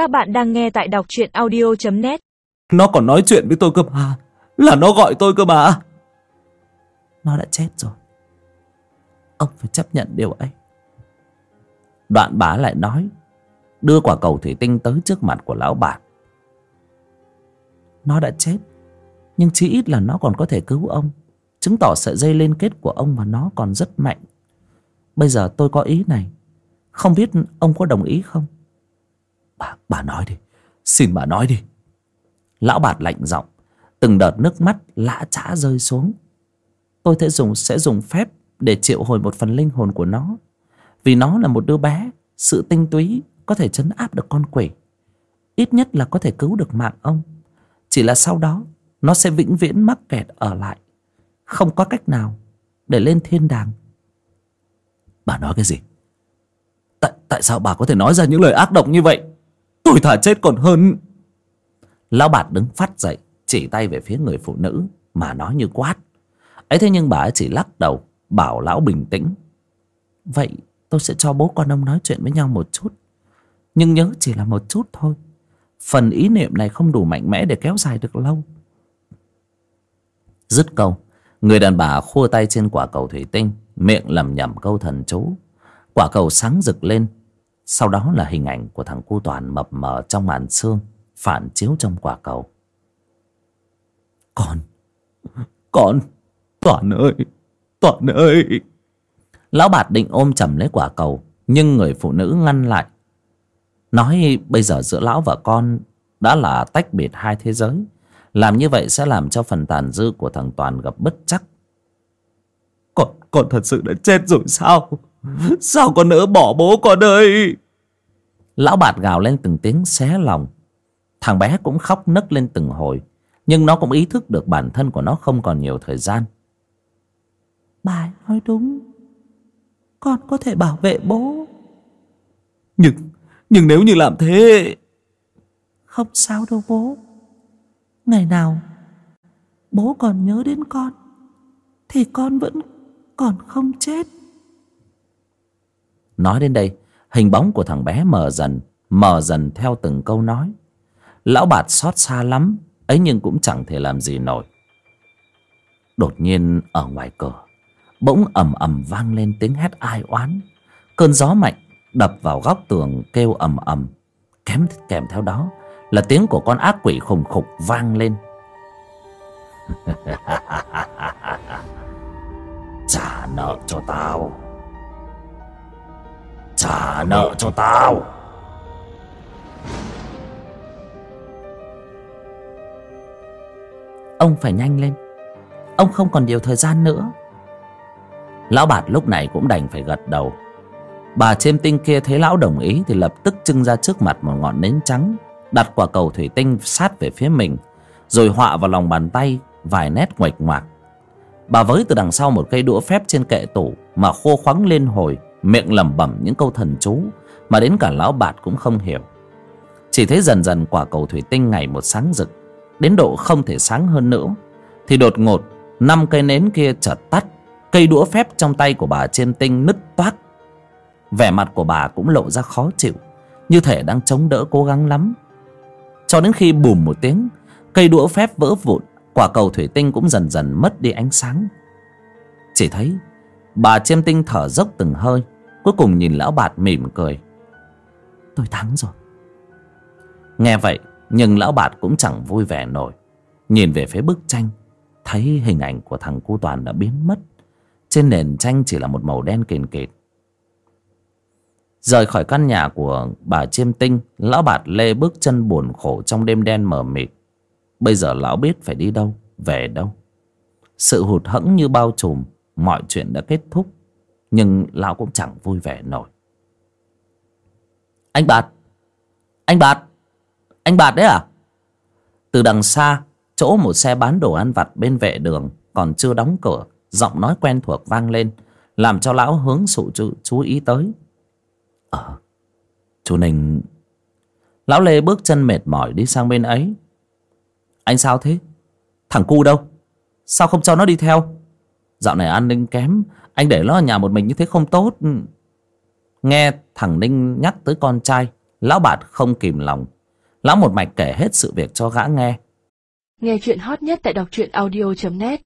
Các bạn đang nghe tại đọc truyện audio.net Nó còn nói chuyện với tôi cơ mà. Là nó gọi tôi cơ mà. Nó đã chết rồi. Ông phải chấp nhận điều ấy. Đoạn bá lại nói, Đưa quả cầu thủy tinh tới trước mặt của lão bản Nó đã chết, Nhưng chỉ ít là nó còn có thể cứu ông, Chứng tỏ sợi dây liên kết của ông và nó còn rất mạnh. Bây giờ tôi có ý này. Không biết ông có đồng ý không? Bà, bà nói đi. Xin bà nói đi. Lão bạt lạnh giọng Từng đợt nước mắt lã chã rơi xuống. Tôi sẽ dùng, sẽ dùng phép Để triệu hồi một phần linh hồn của nó Vì nó là một đứa bé Sự tinh túy có thể chấn áp được con quỷ. Ít nhất là có thể cứu được mạng ông. Chỉ là sau đó Nó sẽ vĩnh viễn mắc kẹt ở lại. Không có cách nào Để lên thiên đàng. Bà nói cái gì? Tại, tại sao bà có thể nói ra những lời ác độc như vậy? Tôi thả chết còn hơn. Lão bạt đứng phát dậy, Chỉ tay về phía người phụ nữ Mà nói như quát. Ấy thế nhưng bà ấy chỉ lắc đầu, Bảo lão bình tĩnh. Vậy tôi sẽ cho bố con ông nói chuyện với nhau một chút. Nhưng nhớ chỉ là một chút thôi. Phần ý niệm này không đủ mạnh mẽ Để kéo dài được lâu. Dứt câu, Người đàn bà khua tay trên quả cầu thủy tinh, Miệng lầm nhầm câu thần chú. Quả cầu sáng rực lên sau đó là hình ảnh của thằng cu toàn mập mờ trong màn xương Phản chiếu trong quả cầu. Con Con Toàn ơi Toàn ơi. Lão bạt định ôm chầm lấy quả cầu Nhưng người phụ nữ ngăn lại. Nói bây giờ giữa lão và con Đã là tách biệt hai thế giới Làm như vậy sẽ làm cho phần tàn dư của thằng Toàn gặp bất chắc. Con, con thật sự đã chết rồi sao Sao con nỡ bỏ bố con ơi Lão bạt gào lên từng tiếng xé lòng. Thằng bé cũng khóc nấc lên từng hồi Nhưng nó cũng ý thức được bản thân của nó không còn nhiều thời gian. Bà nói đúng. Con có thể bảo vệ bố. Nhưng Nhưng nếu như làm thế Không sao đâu bố. Ngày nào Bố còn nhớ đến con Thì con vẫn còn không chết Nói đến đây, Hình bóng của thằng bé mờ dần Mờ dần theo từng câu nói. Lão bạt xót xa lắm, Ấy nhưng cũng chẳng thể làm gì nổi. Đột nhiên, ở ngoài cửa, Bỗng ầm ầm vang lên tiếng hét ai oán. Cơn gió mạnh đập vào góc tường kêu ầm ầm. Kém, kèm theo đó Là tiếng của con ác quỷ khủng khục vang lên. Trả nợ cho tao. Trả nợ cho tao. Ông phải nhanh lên. Ông không còn nhiều thời gian nữa. Lão bạt lúc này cũng đành phải gật đầu. Bà chiêm tinh kia thấy lão đồng ý Thì lập tức trưng ra trước mặt một ngọn nến trắng, Đặt quả cầu thủy tinh sát về phía mình, Rồi họa vào lòng bàn tay, Vài nét ngoạch ngoạc. Bà với từ đằng sau một cây đũa phép trên kệ tủ Mà khô khoắng lên hồi Miệng lẩm bẩm những câu thần chú Mà đến cả lão bạt cũng không hiểu. Chỉ thấy dần dần quả cầu thủy tinh ngày một sáng rực, Đến độ không thể sáng hơn nữa, Thì đột ngột năm cây nến kia chợt tắt, Cây đũa phép trong tay của bà trên tinh nứt toác Vẻ mặt của bà cũng lộ ra khó chịu, Như thể đang chống đỡ cố gắng lắm. Cho đến khi bùm một tiếng, Cây đũa phép vỡ vụn, Quả cầu thủy tinh cũng dần dần mất đi ánh sáng. Chỉ thấy Bà chiêm tinh thở dốc từng hơi, Cuối cùng nhìn lão bạt mỉm cười. Tôi thắng rồi. Nghe vậy, Nhưng lão bạt cũng chẳng vui vẻ nổi. Nhìn về phía bức tranh, Thấy hình ảnh của thằng cu toàn đã biến mất. Trên nền tranh chỉ là một màu đen kền kịt Rời khỏi căn nhà của bà chiêm tinh, Lão bạt lê bước chân buồn khổ trong đêm đen mờ mịt. Bây giờ lão biết phải đi đâu, Về đâu. Sự hụt hẫng như bao trùm. Mọi chuyện đã kết thúc Nhưng lão cũng chẳng vui vẻ nổi. Anh Bạt! Anh Bạt! Anh Bạt đấy à? Từ đằng xa Chỗ một xe bán đồ ăn vặt bên vệ đường Còn chưa đóng cửa Giọng nói quen thuộc vang lên Làm cho lão hướng sự chú, chú ý tới. Ờ Chú Ninh. Lão Lê bước chân mệt mỏi đi sang bên ấy. Anh sao thế? Thằng cu đâu? Sao không cho nó đi theo? Dạo này an ninh kém. Anh để nó ở nhà một mình như thế không tốt. Nghe thằng Ninh nhắc tới con trai, lão bạt không kìm lòng. Lão một mạch kể hết sự việc cho gã nghe. Nghe chuyện hot nhất tại đọc truyện audio.net